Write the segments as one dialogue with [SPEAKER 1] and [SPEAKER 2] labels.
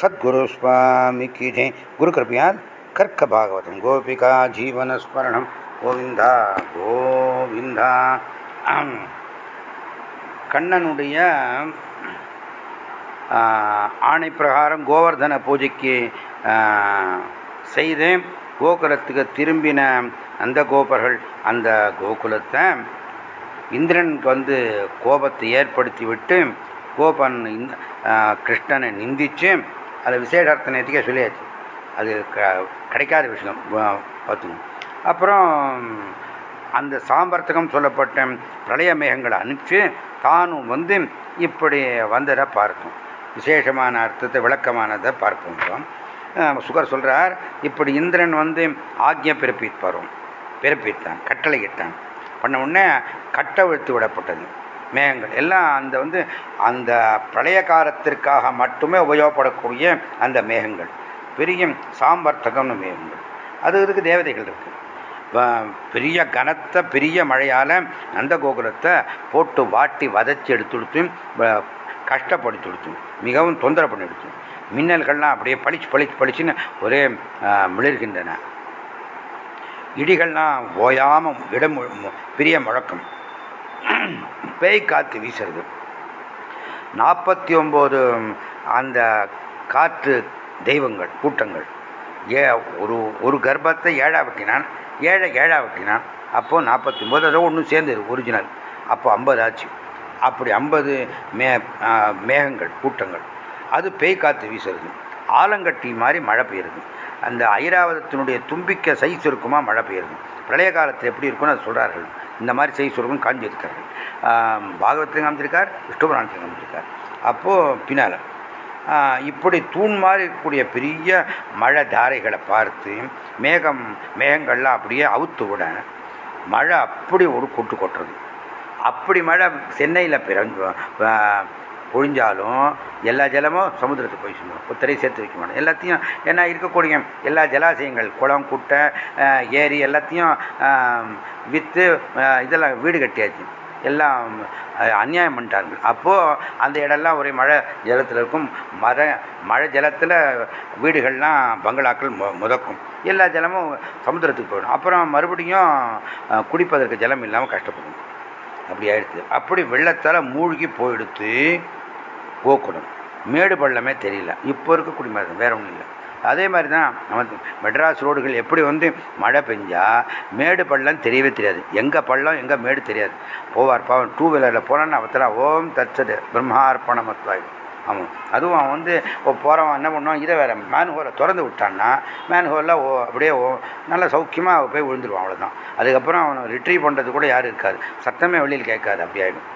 [SPEAKER 1] சத்குரு சுவாமிக்கு ஜெய் குரு கிருப்பையால் கர்க்க பாகவதம் கோபிகா ஜீவனஸ்மரணம் கோவிந்தா கோவிந்தா. கண்ணனுடைய ஆணை பிரகாரம் கோவர்தன பூஜைக்கு செய்து கோகுலத்துக்கு திரும்பின அந்த கோபர்கள் அந்த கோகுலத்தை இந்திரனுக்கு வந்து கோபத்தை ஏற்படுத்தி விட்டு கோபன் கிருஷ்ணனை நிந்திச்சு அதை விசேஷார்த்த நேற்றுக்கே சொல்லியாச்சு. அது க கிடைக்காத விஷயம் பார்த்துக்கணும் அப்புறம் அந்த சாம்பர்த்தகம் சொல்லப்பட்ட பிரளய மேகங்களை அனுப்பிச்சு தானும் வந்து இப்படி வந்ததை பார்த்தோம் விசேஷமான அர்த்தத்தை விளக்கமானதை பார்ப்போம். சுகர் சொல்கிறார் இப்படி இந்திரன் வந்து ஆக்ஞை பிறப்பிப்பாரும். பிறப்பித்தான் கட்டளையிட்டான் பண்ண உடனே கட்டவிழ்த்து விடப்பட்டது. மேகங்கள். எல்லாம் அந்த வந்து அந்த பிரளய காலத்திற்காக மட்டுமே உபயோகப்படக்கூடிய அந்த மேகங்கள். பெரிய சாம்பர்த்தகம்னு மேகங்கள். அது இதுக்கு தேவதைகள் இருக்குது பெரிய கனத்த பெரிய மழையால் நந்த கோகுலத்தை போட்டு வாட்டி வதச்சி எடுத்துடுத்து கஷ்டப்படுத்தி கொடுத்தும் மிகவும் தொந்தரவு பண்ணி எடுத்து மின்னல்கள்லாம் அப்படியே பளிச்சு பளிச்சு பளிச்சுன்னு ஒரே மிளிர்கின்றன. இடிகள்லாம் ஓயாமல் இடம் பெரிய முழக்கம். பேய் காற்று வீசுறது. நாற்பத்தி ஒம்பது அந்த காற்று தெய்வங்கள் கூட்டங்கள். ஏ ஒரு ஒரு கர்ப்பத்தை ஏழா வெட்டினான் ஏழை ஏழா வெட்டினான். அப்போது நாற்பத்தி ஒம்பது அதோ ஒன்றும் சேர்ந்தது ஒரிஜினல் அப்போ ஐம்பது ஆச்சு. அப்படி ஐம்பது மே மேகங்கள் கூட்டங்கள். அது பேய் காற்று வீசுறது. ஆலங்கட்டி மாதிரி மழை பெய்யுறது. அந்த ஐராவதத்தினுடைய தும்பிக்க சைஸ் இருக்குமா மழை பெய்யுறது. பிரளய காலத்தில் எப்படி இருக்கும்னு அது சொல்கிறார்கள் இந்த மாதிரி செய்தி காஞ்சி காஞ்சிருக்கார்கள் பாகவத்திலையும் காமிச்சிருக்கார் விஷ்ணுபுராணத்திலையும் காமிச்சிருக்கார். அப்போது பின்னால் இப்படி தூண் மாதிரி இருக்கக்கூடிய பெரிய மழை தாரைகளை பார்த்து மேகம் மேகங்கள்லாம் அப்படியே அவுத்து விட மழை அப்படி ஒரு கொட்டு கொட்டுறது. அப்படி மழை சென்னையில் பிறந்து பொழிஞ்சாலும் எல்லா ஜலமும் சமுத்திரத்துக்கு போய் சொல்லுவோம் ஒத்தரை சேர்த்து வைக்க மாட்டோம். எல்லாத்தையும் ஏன்னா இருக்கக்கூடிய எல்லா ஜலாசயங்கள் குளம் குட்டை ஏரி எல்லாத்தையும் விற்று இதெல்லாம் வீடு கட்டியாச்சு. எல்லாம் அநியாயம் பண்ணிட்டார்கள். அப்போது அந்த இடம்லாம் ஒரே மழை ஜலத்தில் இருக்கும். மர மழை ஜலத்தில் வீடுகள்லாம் பங்களாக்கள் மு முதக்கும். எல்லா ஜலமும் சமுத்திரத்துக்கு போயிடும். அப்புறம் மறுபடியும் குடிப்பதற்கு ஜலம் இல்லாமல் கஷ்டப்படும். அப்படி ஆயிடுச்சு. அப்படி வெள்ளத்தால் மூழ்கி போயிடுத்து கோகுலம் மேடு பள்ளமே தெரியல. இப்போ இருக்கக்கூடிய மாதிரி வேற ஒன்றும் இல்லை. அதே மாதிரி தான் நம்ம மெட்ராஸ் ரோடுகள் எப்படி வந்து மழை பெஞ்சால் மேடு பள்ளம் தெரியவே தெரியாது. எங்கே பள்ளம் எங்கே மேடு தெரியாது. போவார் பாவன் டூ வீலரில் போனான்னு அவத்தெல்லாம் ஓம் தச்சது பிரம்மார்ப்பணமத்வாய். ஆமாம் அதுவும் அவன் வந்து போகிறவன் என்ன பண்ணுவான் இதை வேற மேன்ஹோலை திறந்து விட்டான்னா மேன்ஹோலில் ஓ அப்படியே ஓ நல்லா சௌக்கியமாக போய் விழுந்துருவான் அவ்வளோதான் அதுக்கப்புறம் அவனை ரிட்ரீவ் பண்ணுறது கூட யாரும் இருக்காது. சத்தமே வெளியில் கேட்காது அப்படி ஆகிடும்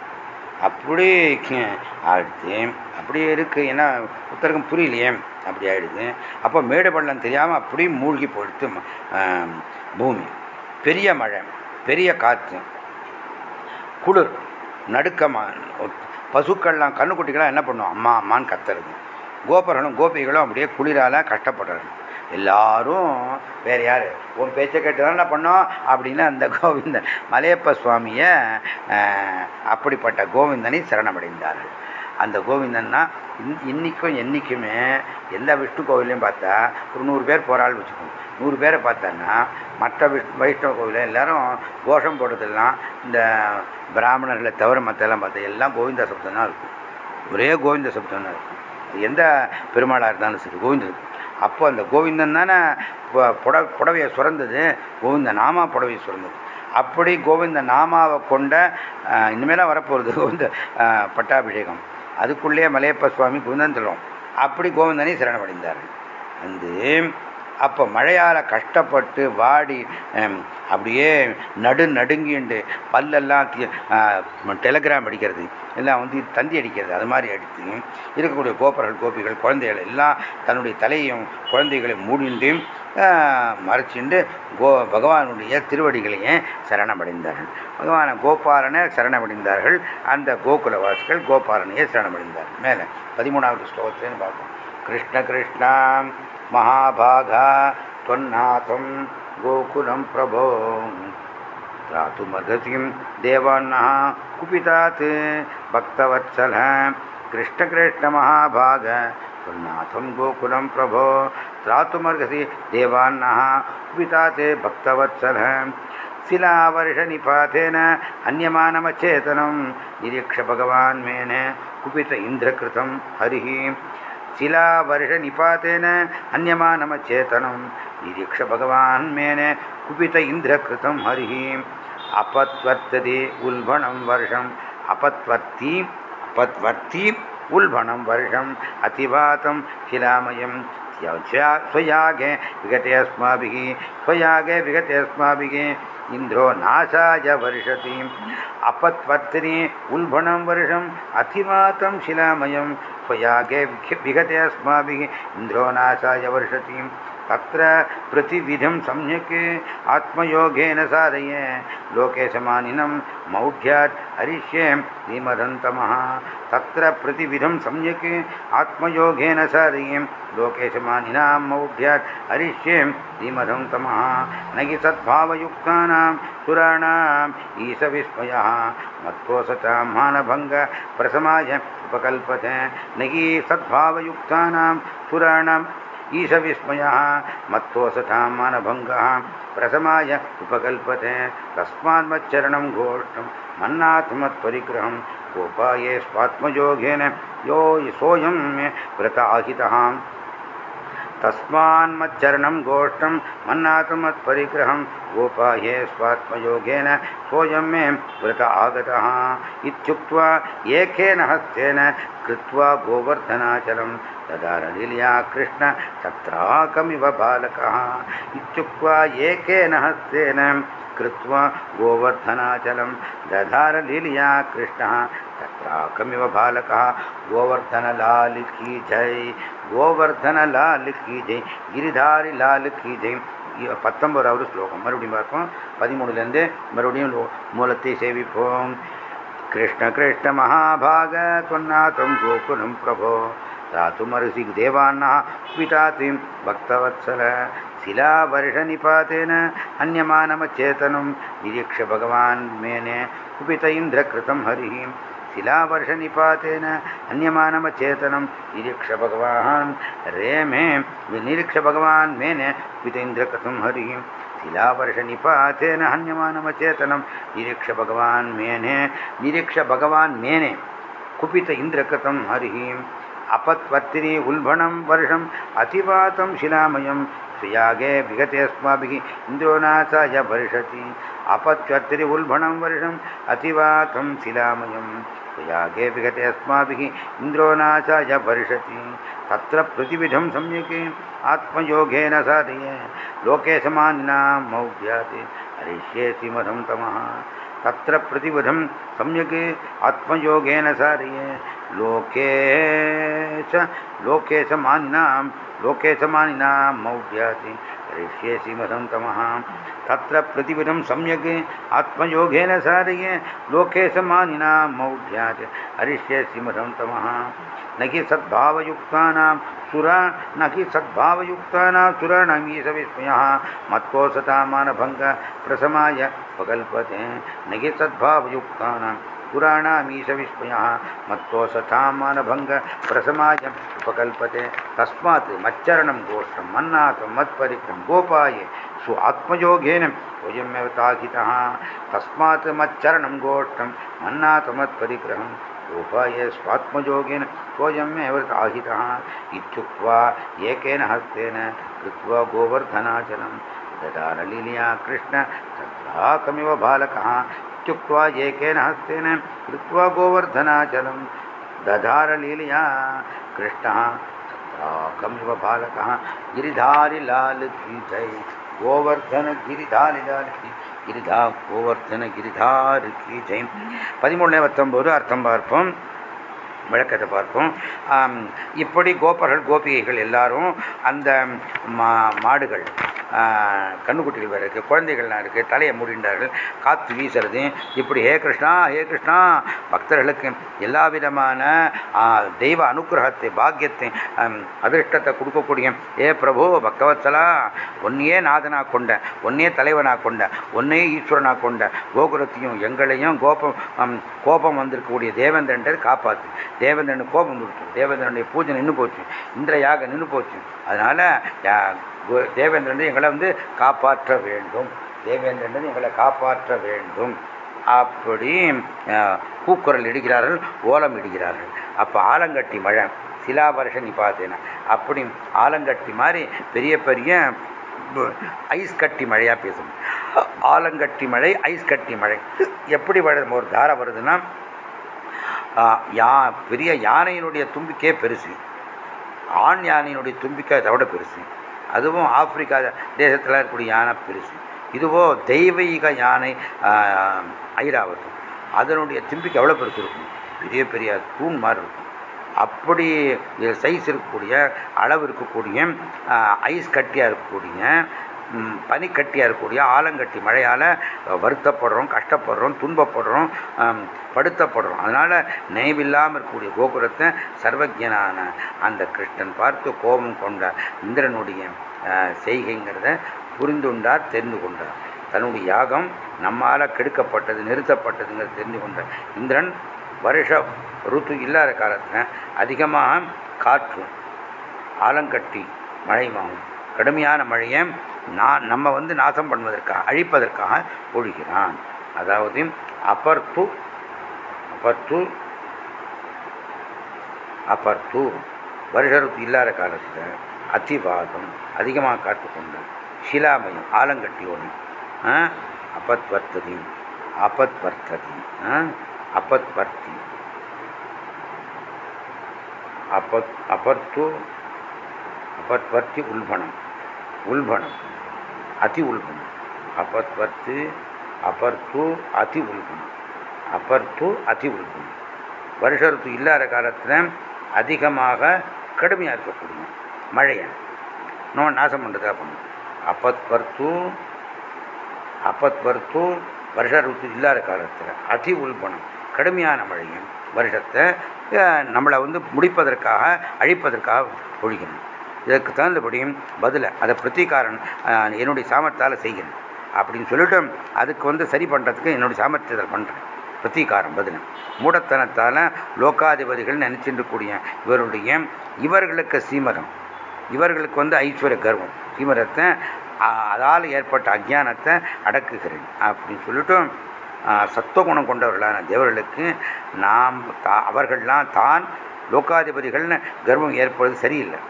[SPEAKER 1] அப்படி ஆயிடுச்சு. அப்படியே இருக்குது ஏன்னா புத்தருக்கும் புரியலையே. அப்படி ஆகிடுது அப்போ மேடு பள்ளம் தெரியாமல் அப்படியே மூழ்கி போயிடுத்து பூமி. பெரிய மழை பெரிய காற்று குளிர் நடுக்கமாக பசுக்கள்லாம் கண்ணுக்குட்டிகளாம் என்ன பண்ணுவோம் அம்மா அம்மான்னு கத்துறது. கோபர்களும் கோபிகளும் அப்படியே குளிரால் கஷ்டப்படுறது. எல்லாரும் வேற யார்? உன் பேச்சை கேட்டு தான் பண்ணோம்? அப்படின்னு அந்த கோவிந்தன் மலையப்ப சுவாமியை அப்படிப்பட்ட கோவிந்தனை சரணமடைந்தார்கள். அந்த கோவிந்தன்னா இன்னைக்கும் என்றைக்குமே எல்லா விஷ்ணு கோவிலையும் பார்த்தா ஒரு நூறு பேர் போகிறாள் வச்சுக்கோங்க. நூறு பேரை பார்த்தான்னா மற்ற விஷ்ணு வைஷ்ணவ கோவில எல்லாரும் கோஷம் போடுறதெல்லாம் இந்த பிராமணர்களை தவிர மற்றெல்லாம் பார்த்தா எல்லாம் கோவிந்த சப்தம் தான் இருக்கும். ஒரே கோவிந்த சப்தம் தான் இருக்கும் எந்த பெருமாளாக இருந்தாலும் சரி கோவிந்தருக்கு அப்போ அந்த கோவிந்தன் தானே புட புடவையை சுரந்தது. கோவிந்த நாமா புடவையை சுரந்தது. அப்படி கோவிந்த நாமாவை கொண்ட இனிமேலாம் வரப்போகிறது கோவிந்த பட்டாபிஷேகம். அதுக்குள்ளே மலையப்ப சுவாமி கோவிந்தன் சொல்லுவோம் அப்படி கோவிந்தனை சரணமடைந்தார்கள். வந்து அப்போ மழையால் கஷ்டப்பட்டு வாடி அப்படியே நடு நடுங்கிண்டு பல்லெல்லாம் டெலகிராம் அடிக்கிறது. எல்லாம் வந்து தந்தி அடிக்கிறது அது மாதிரி அடித்து இருக்கக்கூடிய கோப்பர்கள் கோபிகள் குழந்தைகள் எல்லாம் தன்னுடைய தலையையும் குழந்தைகளை மூடிண்டு மறைச்சிண்டு கோ பகவானுடைய திருவடிகளையும் சரணமடைந்தார்கள். பகவான கோபாலனை சரணமடைந்தார்கள். அந்த கோகுலவாசிகள் கோபாலனையே சரணமடைந்தார்கள். மேலே பதிமூணாவது ஸ்லோகத்திலேன்னு பார்ப்போம். கிருஷ்ண கிருஷ்ணா महाभागा त्वन्नाथं गोकुलं प्रभो। त्रातुमर्हसिं देवान्नः कुपितात् भक्तवत्सलः। कृष्णकृष्णमहाभाग त्वन्नाथं गोकुलं प्रभो। त्रातुमर्हसि देवान्नः पिता ते भक्तवत्सलः। शिलावर्षनिपातेन अन्यमानमचेतनं निरीक्ष भगवान् मेन कुपित इन्द्रकृतं हरिः। शिलावर्षनिपातेन अन्यमानमचेतनं निरीक्ष भगवान् मेन कुपित इन्द्रकृतं हरिः अपत्वर्तते उल्बणं वर्षम् अपत्वर्ति अपत्वर्ति उल्बणं वर्षम् अतिवातं शिलामयं स्वयागे विगते अस्माभिः स्वयागे विगते अस्माभिः इन्द्रो नाशाय वर्षति अपत्वर्तिनि उल्बणं वर्षम् अतिमातं शिलामयं स्वयागे विगते अस्माभिः इन्द्रो नाशाय वर्षति तत्र प्रतिविधं सम्यक् आत्मयोगेन साधये लोके समानिनं मौढ्यात् हरिष्ये धीमदन्तमः। तत्र प्रतिविधं सम्यक् आत्मयोगेन साधये लोके समानिनां मौढ्यात् हरिष्ये धीमदन्तमः। न हि सद्भावयुक्तानां सुराणाम् ईशविस्मयः। मत्कोसतां मानभङ्गप्रसमाय उपकल्पते। न हि सद्भावयुक्तानां सुराणाम् ईशविस्मयः मत्तोसठां मानभङ्गः प्रसमाय उपकल्पते तस्मान्मच्चरणं घोष्टं मन्नाथमत्परिग्रहं गोपाये स्वात्मयोगेन यो सोऽयं मे व्रताहितः तस्मान्मच्चरणं गोष्ठं मन्नाथमत्परिग्रहं गोपाये स्वात्मयोगेन सोऽयं मे व्रत आगतः इत्युक्त्वा एकेन हस्तेन कृत्वा गोवर्धनाचलं ददारलील्या कृष्ण तत्राकमिव बालकः इत्युक्त्वा एकेन हस्तेन कृत्वा गोवर्धनाचलं दधारलील्या कृष्णः तत्राकमिव बालकः गोवर्धनलाल की जय கோவர்தனலால் கி ஜெய் கிரிதாரி லால் கி ஜெய் பத்தொன்பதாவது ஸ்லோகம் மறுபடியும் பார்ப்போம் பதிமூணுலேருந்து மறுபடியும் மூலத்தை சேவிப்போம் कृष्ण कृष्ण महाभाग त्वन्नाथं गोकुलं प्रभो दातुमर्हसि देवान्नः पिता त्वं भक्तवत्सल। शिलावर्षनिपातेन अन्यमानमचेतनं निरीक्ष्य भगवान् मेने कुपित इन्द्रकृतं हरिः। शिलावर्षनिपातेन अन्यमानमचेतनं निरीक्ष्य भगवान् रे मे निरीक्ष्य भगवान् मेने कुपित इन्द्रकृतं हरिः। शिलावर्षनिपातेन हन्यमानमचेतनं निरीक्ष्य भगवान् मेने निरीक्ष्य भगवान् मेने कुपित इन्द्रकृतं हरिः। अपत्वर्तिनि उल्बणं वर्षम् अतिवातं शिलामयं सुयागे विगते अस्माभिः इन्द्रोनाथाय वर्षति अपत्वर्तिनि उल्बणं वर्षम् अतिवातं शिलामयं सुयागे विगते अस्माभिः इन्द्रोनाथाय वर्षति तत्र प्रतिविधं सम्यक् आत्मयोगेन साधये। लोके समानिनां मौढ्यात् हरिष्येति मधं तमः। तत्र प्रतिविधं सम्यक् आत्मयोगेन साधये। लोकेश लोकेशमानिनां लोकेशमानिनां मौढ्याति दृश्येऽसि मदन्तमः तत्र प्रतिदिनं सम्यग्, आत्मयोगेन साधये लोकेशमानिनां मौढ्यात् हरिष्येऽसि मदन्तमः न हि सद्भावयुक्तानां सुरा, न हि सद्भावयुक्तानां सुराणामीश विस्मयः। मत्कोसतामानभङ्ग प्रसमाय उपकल्पते न हि सद्भावयुक्तानां पुराणामीशविस्मयः मत्तोसथामानभङ्गप्रसमाय उपकल्पते। तस्मात् मच्चरणं गोष्ठं मन्नाथं मत्परिक्रं गोपाये स्व आत्मयोगेन वयमेव ताहितः तस्मात् मच्चरणं गोष्ठं मन्नाथमत्परिग्रहं गोपाये स्वात्मयोगेन स्वयमेव ताहितः इत्युक्त्वा एकेन हस्तेन कृत्वा गोवर्धनाचलं ददारलीलया कृष्ण तत्राकमिव बालकः। इत्युक्त्वा एकेन हस्तेन कृत्वा गोवर्धनाचलं दधारलीलया कृष्णः तत्राकमिव बालकः गिरिधारिलाल की जय கோவர்தன கிரிதாரிலால் கிரிதா கோவர்தன கிரிதார் கி ஜெயம் பதிமூணு பத்தொம்போது அர்த்தம் பார்ப்போம் விளக்கத்தை பார்ப்போம் இப்படி கோபர்கள் கோபிகைகள் எல்லாரும் அந்த மா மாடுகள் கண்ணுக்குட்டிகள் வேறு இருக்குது குழந்தைகள்லாம் இருக்குது தலையை முடிந்தார்கள் காற்று வீசுறது இப்படி ஹே கிருஷ்ணா ஹே கிருஷ்ணா பக்தர்களுக்கு எல்லா விதமான தெய்வ அனுகிரகத்தை பாக்கியத்தை அதிர்ஷ்டத்தை கொடுக்கக்கூடிய ஏ பிரபு பக்தவத்சலா ஒன்னையே நாதனாக கொண்ட ஒன்னே தலைவனாக கொண்ட ஒன்னே ஈஸ்வரனாக கொண்ட கோகுலத்தையும் எங்களையும் கோபம் கோபம் வந்திருக்கக்கூடிய தேவேந்திரன் காப்பாற்று தேவேந்திரனுக்கு கோபம் கொடுத்து தேவேந்திரனுடைய பூஜை நின்று போச்சு. இந்திர யாக நின்று போச்சு. அதனால் தேவேந்திரன் எங்களை வந்து காப்பாற்ற வேண்டும். தேவேந்திரன் எங்களை காப்பாற்ற வேண்டும். அப்படி கூக்குரல் இடுகிறார்கள் ஓலம் இடுகிறார்கள். அப்போ ஆலங்கட்டி மழை சிலாபர்ஷன் பார்த்தேன்னா அப்படி ஆலங்கட்டி மாதிரி பெரிய பெரிய ஐஸ் கட்டி மழையாக பேசும். ஆலங்கட்டி மழை ஐஸ் கட்டி மழை. எப்படி ஒரு தாரை வருதுன்னா யா பெரிய யானையினுடைய தும்பிக்கே பெருசு. ஆண் யானையினுடைய தும்பிக்கை அதை விட பெருசு. அதுவும் ஆப்பிரிக்கா தேசத்தில் இருக்கக்கூடிய யானை பெருசு. இதுவோ தெய்வீக யானை ஐராவதம் அதனுடைய தும்பிக்கை எவ்வளோ பெருசு இருக்கும்? பெரிய பெரிய தூண் மாதிரி இருக்கும். அப்படி சைஸ் இருக்கக்கூடிய அளவு இருக்கக்கூடிய ஐஸ் கட்டியாக இருக்கக்கூடிய பனிக்கட்டியாக இருக்கக்கூடிய ஆலங்கட்டி மழையால் வருத்தப்படுறோம் கஷ்டப்படுறோம் துன்பப்படுறோம் படுத்தப்படுறோம். அதனால் நினைவில்லாமல் இருக்கக்கூடிய கோபுரத்தை சர்வஜனான அந்த கிருஷ்ணன் பார்த்து கோபம் கொண்ட இந்திரனுடைய செய்கைங்கிறத புரிந்துண்டார் தெரிந்து கொண்டார். தன்னுடைய யாகம் நம்மால் கெடுக்கப்பட்டது நிறுத்தப்பட்டதுங்கிறது தெரிந்து கொண்டார் இந்திரன் வருஷ ருத்து இல்லாத காலத்தில் அதிகமாக காற்று ஆலங்கட்டி மழை வாங்கும். கடுமையான மழையை நான் நம்ம வந்து நாசம் பண்ணுவதற்காக அழிப்பதற்காக ஒழுகிறான் அதாவது அபர்த்து அபர்த்து அபர்த்து வருஷருத்து இல்லாத காலத்தில் அத்திவாதம் அதிகமாக காத்துக்கொண்டு சிலாமயம் ஆலங்கட்டி ஒன்று வர்த்ததி அப்பத் வர்த்ததி அப்பத் அப்பத் அபர்த்து அப்பத்வர்த்தி உள்பணம் உல்பணம் அதி உள்பணம் அபத்வர்த்து அபர்த்து அதி உல்பணம் அபர்த்து அதி உள்பணம் வருஷத்து இல்லாத காலத்தில் அதிகமாக கடுமையாக இருக்கக்கூடிய மழையை? நம்ம நாசம் பண்ணுறதுக்காக பண்ணும். அப்பத்வர்த்து அப்பத்வர்த்து வருஷ ருத்து இல்லாத காலத்தில் அதி உல்பணம் கடுமையான மழையும் வருஷத்தை நம்மளை வந்து முடிப்பதற்காக அழிப்பதற்காக பொழிக்கணும் இதற்கு தகுந்தபடியும் பதிலை. அதை பிரத்திகாரன் என்னுடைய சாமர்த்தால் செய்கிறேன். அப்படின்னு சொல்லிட்டு அதுக்கு வந்து சரி பண்ணுறதுக்கு என்னுடைய சாமர்த்தியத்தில் பண்ணுறேன் பிரத்திகாரம் பதில். மூடத்தனத்தால் லோகாதிபதிகள் நினச்சிட்டு கூடிய இவருடைய இவர்களுக்கு சீமரம் இவர்களுக்கு வந்து ஐஸ்வர்ய கர்வம். சீமரத்தை அதால் ஏற்பட்ட அஜானத்தை அடக்குகிறேன். அப்படின்னு சொல்லிட்டும் சத்துவகுணம் கொண்டவர்களான தேவர்களுக்கு நாம் தா அவர்கள்லாம் தான் லோகாதிபதிகள்னு கர்வம் ஏற்படுவது சரியில்லை.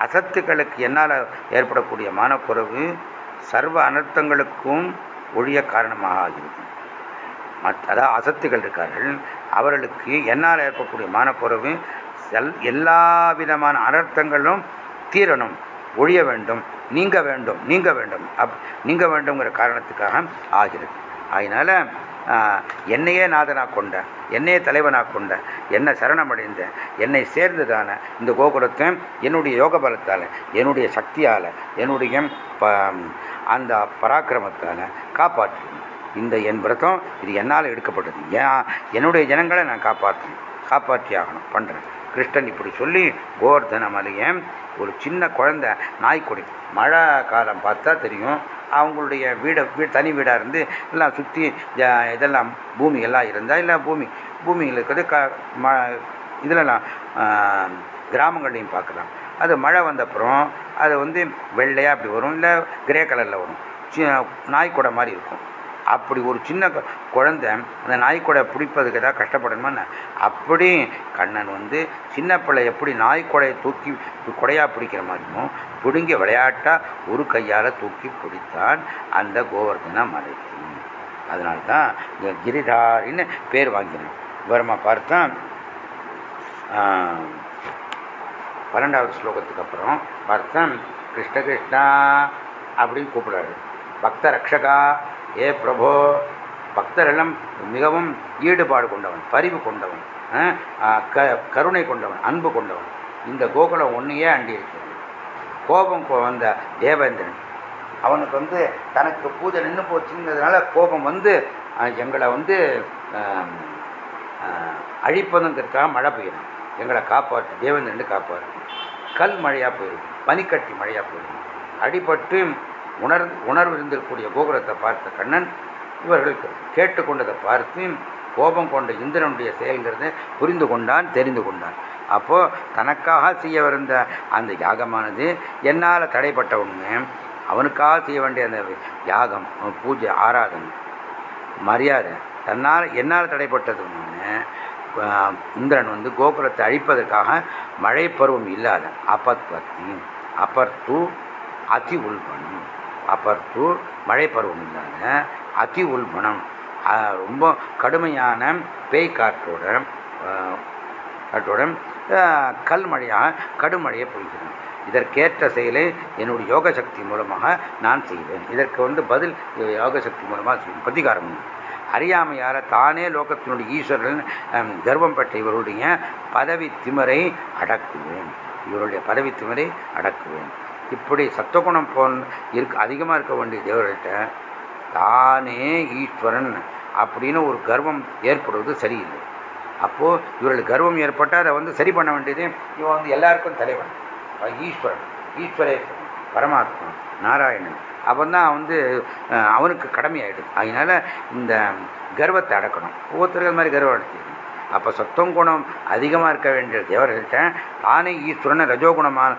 [SPEAKER 1] அசத்துக்களுக்கு என்னால் ஏற்படக்கூடிய மனக்குறைவு சர்வ அனர்த்தங்களுக்கும் ஒழிய காரணமாக ஆகிறது அதாவது அசத்துகள் இருக்கார்கள் அவர்களுக்கு என்னால் ஏற்படக்கூடிய மனக்குறைவு செல் எல்லா விதமான அனர்த்தங்களும் தீரணும் ஒழிய வேண்டும் நீங்க வேண்டும் நீங்க வேண்டும் அப் நீங்க வேண்டுங்கிற காரணத்துக்காக ஆகிறது. அதனால் என்னையே நாதனாக கொண்ட என்னையே தலைவனாக கொண்ட என்னை சரணமடைந்த என்னை சேர்ந்ததான இந்த கோகுலத்தை என்னுடைய யோக பலத்தால் என்னுடைய சக்தியால் என்னுடைய அந்த பராக்கிரமத்தால் காப்பாற்று இந்த என் விரதம் இது என்னால் எடுக்கப்பட்டது. ஏன் என்னுடைய ஜனங்களை நான் காப்பாற்றணும் காப்பாற்றி ஆகணும் பண்ணுறேன் கிருஷ்ணன் இப்படி சொல்லி கோவர்தன மலையை ஒரு சின்ன குழந்தை நாய்க்குடி மழை காலம் பார்த்தா தெரியும் அவங்களுடைய வீடை வீடு தனி வீடாக இருந்து எல்லாம் சுற்றி இதெல்லாம் பூமி எல்லாம் இருந்தால் இல்லை பூமி பூமியில் இருக்கிறது க ம இதிலலாம் கிராமங்கள்லையும் பார்க்கலாம் அது மழை வந்தப்புறம் அது வந்து வெள்ளையாக அப்படி வரும் இல்லை கிரே கலரில் வரும். நாய்க்கூட மாதிரி இருக்கும். அப்படி ஒரு சின்ன குழந்தை அந்த நாய்க்குடை பிடிப்பதுக்கு ஏதாவது கஷ்டப்படணுமா அப்படி கண்ணன் வந்து சின்ன பிள்ளை எப்படி நாய்க்குடையை தூக்கி குடையாக பிடிக்கிற மாதிரியும் பிடுங்கி விளையாட்டாக ஒரு கையால் தூக்கி பிடித்தான் அந்த கோவர்தன மலை. அதனால்தான் கிரிதாரின்னு பேர் வாங்கினேன். விவரமா பார்த்தா பன்னெண்டாவது ஸ்லோகத்துக்கு அப்புறம் பார்த்தா கிருஷ்ண கிருஷ்ணா அப்படின்னு கூப்பிடுறாரு. பக்த ரக்ஷகா ஏ பிரபோ பக்தரெல்லாம் மிகவும் ஈடுபாடு கொண்டவன் பரிவு கொண்டவன் க கருணை கொண்டவன் அன்பு கொண்டவன். இந்த கோகுலம் ஒன்றையே அண்டி இருக்கிறது. கோபம் வந்த தேவேந்திரன். அவனுக்கு வந்து தனக்கு பூஜை நின்று போச்சுங்கிறதுனால கோபம் வந்து எங்களை வந்து அழிப்பதுங்கிறதுக்காக மழை பெய்யணும். எங்களை காப்பாற்று தேவேந்திரன் காப்பாற்று கல் மழையாக போயிடும் பனிக்கட்டி மழையாக போயிடும் அடிபட்டு உணர் உணர்வு இருந்திருக்கக்கூடிய கோபுரத்தை பார்த்த கண்ணன் இவர்களுக்கு கேட்டுக்கொண்டதை பார்த்து கோபம் கொண்ட இந்திரனுடைய செயல்கிறத புரிந்து கொண்டான் தெரிந்து கொண்டான். அப்போது தனக்காக செய்ய வந்த அந்த யாகமானது என்னால் தடைப்பட்ட உண்மை. அவனுக்காக செய்ய வேண்டிய அந்த யாகம் பூஜை ஆராதனை. மரியாதை தன்னால் என்னால் தடைப்பட்டது ஒன்று இந்திரன் வந்து கோகுலத்தை அழிப்பதற்காக மழை பருவம் இல்லாத அப்பத்வத்தி அப்பர்த்து அதி உள்பணும் அப்பர்த்து மழை பருவம் இல்லாத அதி உள்பணம் ரொம்ப கடுமையான பேய் காற்றோட காற்றோட கல்மழையாக கடுமழையை பொழிகிறேன் இதற்கேற்ற செயலை என்னுடைய யோக சக்தி மூலமாக நான் செய்வேன். இதற்கு வந்து பதில் யோக சக்தி மூலமாக செய்வேன். பிரதிகாரம் அறியாமையால் தானே லோகத்தினுடைய ஈஸ்வரன் கர்வம் பெற்ற இவருடைய பதவி திமரை அடக்குவேன். இவருடைய பதவி திமரை அடக்குவேன். இப்படி சத்துவகுணம் போன் இருக்கு அதிகமாக இருக்க வேண்டிய தேவர்கள்ட்ட தானே ஈஸ்வரன் அப்படின்னு ஒரு கர்வம் ஏற்படுவது சரியில்லை. அப்போது இவர்களுக்கு கர்வம் ஏற்பட்டால் அதை வந்து சரி பண்ண வேண்டியது இவன் வந்து எல்லாருக்கும் தலைவன். ஈஸ்வரன். ஈஸ்வரேஸ்வரன் பரமாத்மா நாராயணன். அவன் தான் வந்து அவனுக்கு கடமையாயிடுது. அதனால் இந்த கர்வத்தை அடக்கணும். ஒவ்வொருத்தர்கள் மாதிரி கர்வம் அடைச்சி அப்போ சத்தம் குணம் அதிகமாக இருக்க வேண்டிய தேவர்கள்ட்ட தானே ஈஸ்வரன் ரஜோகுணமான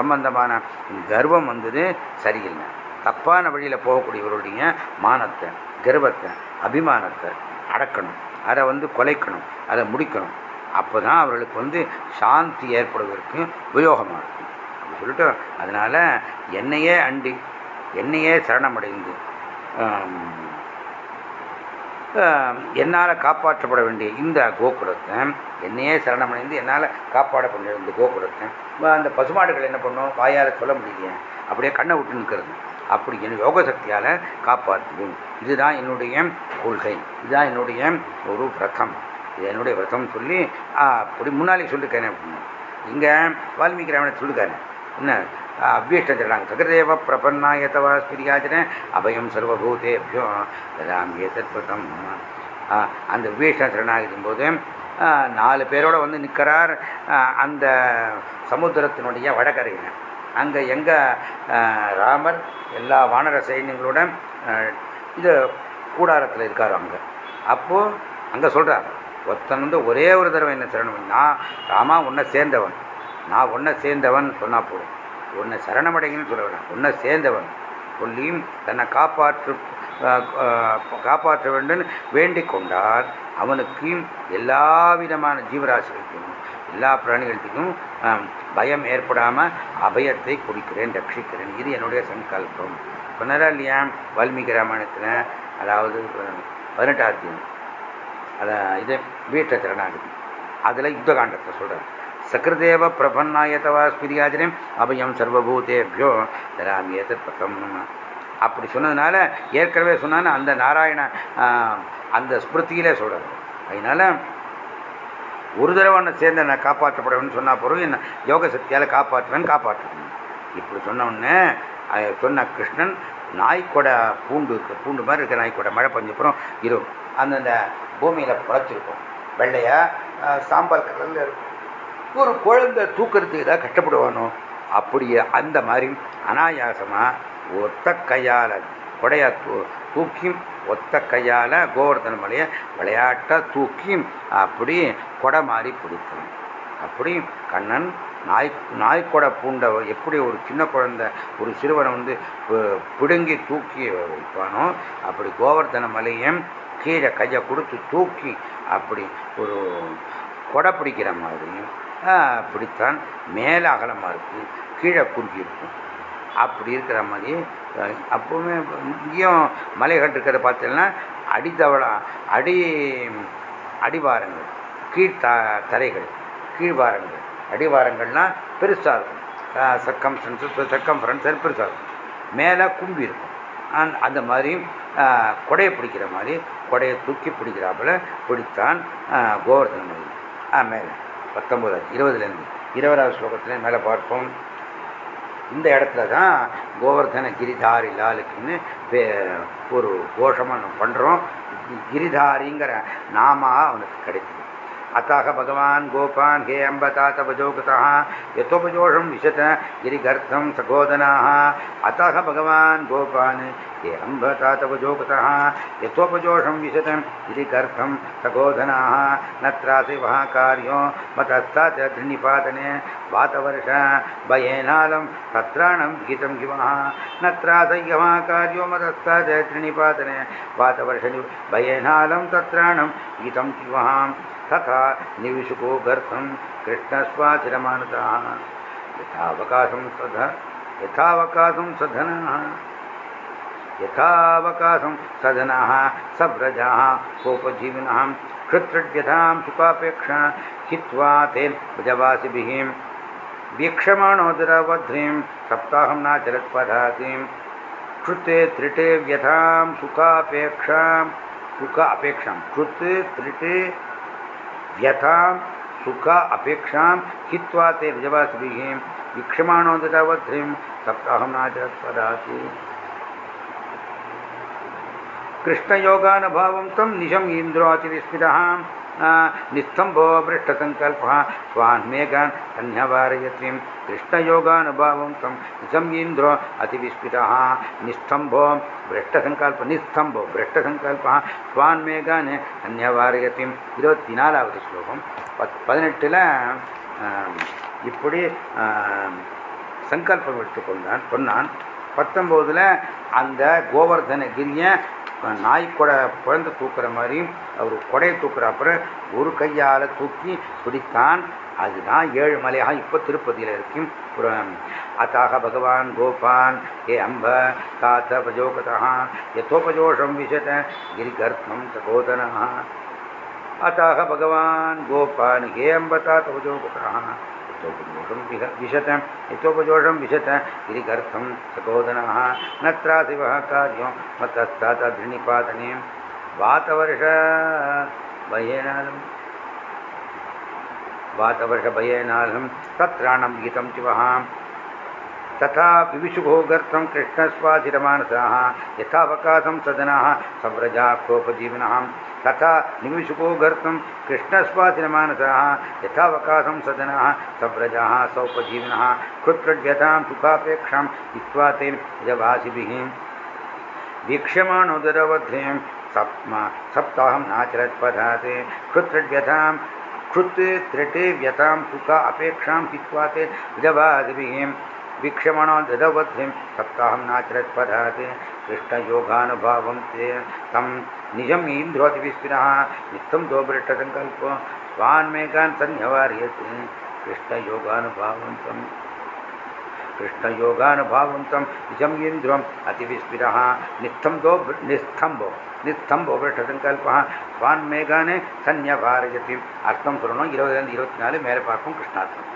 [SPEAKER 1] சம்பந்தமான கர்வம் வந்தது சரியில்லை. தப்பான வழியில் போகக்கூடியவருடைய மானத்தை கர்வத்தை அபிமானத்தை அடக்கணும். அதை வந்து கொலைக்கணும். அதை முடிக்கணும். அப்போ தான் அவர்களுக்கு வந்து சாந்தி ஏற்படுவதற்கு உபயோகமாக இருக்கும். அப்படி சொல்லிட்டு அதனால் என்னையே அண்டி என்னையே சரணமடைந்து என்னால் காப்பாற்றப்பட வேண்டிய இந்த கோகுலத்தை என்னையே சரணமடைந்து என்னால் காப்பாற்றப்பட இந்த கோகுலத்தை அந்த பசுமாடுகள் என்ன பண்ணும்? வாயால் சொல்ல முடியலையே. அப்படியே கண்ணை விட்டு நிற்கிறது. அப்படி என் யோக சக்தியால் காப்பாற்றுவேன். இதுதான் என்னுடைய கொள்கை. இதுதான் என்னுடைய ஒரு விரதம். இது என்னுடைய விரதம் சொல்லி அப்படி முன்னாலே சொல்லிருக்கேன் அப்படின்னு இங்கே வால்மீகி ராமனை சொல்லிருக்காரு. என்ன? அவ்விஷ்டம் சகதேவ பிரபன்னாய தவா ஸ்பிரியாஜன அபயம் சர்வபூதேபியோ ததாம் ஏதத்வதம் அந்த வீஷ்ண சரணாகிடும் போது நாலு பேரோட வந்து நிற்கிறார் அந்த சமுத்திரத்தினுடைய வடகரையில். அங்கே எங்கே ராமர் எல்லா வானர சைன்யங்களோட இது கூடாரத்தில் இருக்கார் அங்கே. அப்போது அங்கே சொல்கிறார் ஒருத்தன் வந்து ஒரே ஒரு தடவை என்ன சரணம் நான் ராமா உன்னை சேர்ந்தவன். நான் உன்னை சேர்ந்தவன் சொன்னால் போதும். உன்னை சரணமடைங்கன்னு சொல்ல வேண்டாம் உன்னை சேர்ந்தவன். சொல்லியும் தன்னை காப்பாற்று காப்பாற்ற வேண்டும் வேண்டிக் கொண்டால் அவனுக்கு எல்லா விதமான ஜீவராசிகளுக்கும் எல்லா பிராணிகளுக்கும் பயம் ஏற்படாமல் அபயத்தை கொடுக்கிறேன் ரட்சிக்கிறேன். இது என்னுடைய சங்கல்பம். சொன்னதா இல்லையா? வால்மீகி ராமாயணத்தில் அதாவது பதினெட்டாத்தியம் அதை இது வீட்டை திறனாகுது அதில் யுத்த காண்டத்தை சொல்கிறேன் சகிருதேவ பிரபன்னாயத்தவா ஸ்பிரியாஜனம் அபயம் சர்வபூதேபியோ தராமி ஏதத் பக்கம் அப்படி சொன்னதுனால ஏற்கனவே சொன்னான்னு அந்த நாராயண அந்த ஸ்மிருதியிலே சொல்கிறது அதனால ஒரு தடவை ஒன்று சேர்ந்து நான் காப்பாற்றப்படுவேன்னு சொன்னால் பிறகு என்ன யோக சக்தியால் காப்பாற்றுவேன் காப்பாற்றுவேன். இப்படி சொன்ன சொன்ன கிருஷ்ணன் நாய்க்கொடை பூண்டு பூண்டு மாதிரி இருக்க நாய்க்கொடை மழை பஞ்சப்புறம் இருக்கும் அந்தந்த பூமியில் புழைச்சிருக்கும். வெள்ளையாக சாம்பல் கலரில் இருக்கும். ஒரு குழந்தை தூக்கிறதுக்கு தான் கஷ்டப்படுவானோ அப்படியே அந்த மாதிரி அனாயாசமாக ஒத்த கையால் கொடையா தூ தூக்கி ஒத்த கையால் கோவர்தன மலையை விளையாட்டாக தூக்கி அப்படி கொடை மாதிரி பிடித்தான் அப்படி கண்ணன் நாய் நாய்க்கொடை பூண்ட எப்படி ஒரு சின்ன குழந்தை ஒரு சிறுவனை வந்து பிடுங்கி தூக்கி வைப்பானோ அப்படி கோவர்தன மலையும் கீழே கையை கொடுத்து தூக்கி அப்படி ஒரு கொடை பிடிக்கிற மாதிரியும் பிடித்தான் மேலே அகலமாக இருக்கும் கீழே குறுக்கி இருக்கும். அப்படி இருக்கிற மாதிரி அப்போவுமே இங்கேயும் மலைகள் இருக்கிறத பார்த்தீங்கன்னா அடித்தவளம் அடி அடிவாரங்கள் கீழ் த தரைகள் கீழ்வாரங்கள். அடிவாரங்கள்லாம் பெருசாக இருக்கும். சர்க்கம் சர்க்கம் ஃப்ரண்ட்ஸ் பெருசாக இருக்கும். மேலே கும்பி இருக்கும். அந்த மாதிரி கொடையை பிடிக்கிற மாதிரி கொடையை தூக்கி பிடிக்கிறாப்புல பிடித்தான் கோவர்தன மலை மேலே. பத்தொம்பது இருபதுலேருந்து இருபதாவது ஸ்லோகத்தில் மேலே பார்ப்போம். இந்த இடத்துல தான் கோவர்தன கிரிதாரி லாலுக்குன்னு ஒரு கோஷமாக நம்ம பண்ணுறோம் கிரிதாரிங்கிற நாமா அவனுக்கு கிடைத்தது. அத்தாக பகவான் கோபான் ஹே அம்பதா தபஜோகதா யத்தோபஜோஷம் விஷத கிரிகர்த்தம் சகோதனாக அத்தாக பகவான் கோபான் हे अम्बतातपजोगतः यथोपजोषं विशत गिरिगर्थं सगोधनाः न त्रासि वः कार्यो मतस्तात् धृनिपातने वातवर्ष भयेनालं तत्राणं गीतं शिवः न कार्यो मतस्तात् धृनिपातने वातवर्ष भयेनालं तत्राणं गीतं शिवः तथा निविशुको गर्भं कृष्णस्वाचिरमानताः यथावकाशं सध यथावकाशं सधनाः। यथावकाशं सधनाः, सव्रजाः कोपजीविनः क्षुत्रव्यथां सुखापेक्षा हित्वा तेन भजवासिभिः वीक्षमाणोदरवध्रीं सप्ताहं नाचरत्पदातिं कृते त्रिटे व्यथां सुखापेक्षां, सुख अपेक्षां, कृते त्रिटे व्यथां, सुख अपेक्षां हित्वा ते निजवासिभिः वीक्षमाणो दृढवध्रीं सप्ताहं नाचरत्पदाति कृष्णयोगानभावं तं निशम् इन्द्रातिविस्मितः निस्तम्भो भृष्टसङ्कल्पः स्वान् मेघान् अन्यवारयत्रीं कृष्णयोगानुभावं तं निशम् इन्द्रो अतिविस्मितः निस्तम्भो भ्रष्टसङ्कल्प निस्तम्भो भ्रष्टसङ्कल्पः स्वान् मेघान् अन्यवारयत्रीं இருபத்தி நாலாவது ஸ்லோகம் பத் பதினெட்டில் இப்படி சங்கல்பம் எடுத்துக்கொண்டான் சொன்னான் பத்தொம்போதில் அந்த கோவர்தன கிரியை நாய் கொடை பிறந்து தூக்குற மாதிரியும் அவர் கொடையை தூக்குறாப்புற ஒரு கையால் தூக்கி குடித்தான் அதுதான் ஏழு ஏழுமலையாக இப்போ திருப்பதியில் இருக்கும் புறம் அத்தாக பகவான் கோபான் ஏ அம்ப காத்த பஜோகதான் எத்தோபஜோஷம் விஷத கிரிகர்ப்பம் சகோதரா. அத்தாக பகவான் கோபான் ஏ அம்ப தாத்த பஜோகதான் अम्बतातोपजोगतः यथोपजोषं विह विशत यथोपजोषं विशत, गिरिगर्थं सकोदनः न त्रासिवः कार्यो मतस्तातधृणिपातने वातवर्ष भयेनालं वातवर्षभयेनालं तत्राणं गीतं शिवः तथा विविशुभो गर्तं कृष्णस्वाधिरमानसाः, यथावकाशं सदनाः, सव्रजा, कोपजीविनः। तथा निमिषुको गर्तं कृष्णस्वाधिनमानसः यथावकाशं सदनः सव्रजः सौपजीविनः कृप्रज्ञतां सुखापेक्षां हित्वा तेन यजभासिभिः। वीक्ष्यमाणोदरवध्यं सप्मा सप्ताहं नाचरत् पधाते कृत्रव्यथां कृत् त्रिटे व्यथां सुख अपेक्षां हित्वा ते यजभासिभिः। वीक्षमाणो ददवध्यं सप्ताहं नाचरत् कृष्णयोगानुभावं ते तं निजम् इन्द्रोतिविस्मिनः नित्यं दोभृष्टसङ्कल्पो स्वान्मेकान् सन्न्यवार्यते कृष्णयोगानुभावं तं कृष्णयोगानुभावं तं निजम् इन्द्रम् अतिविस्मितः निस्तम्भो निस्तम्भो நிஸ்தம்போ சங்கல்பா ஸ்வான் மேகானே சன்யபாரயத்தி அர்த்தம் சொல்லணும் இருபதுலேருந்து இருபத்தி நாலு மேலே பார்ப்போம் கிருஷ்ணார்த்தம்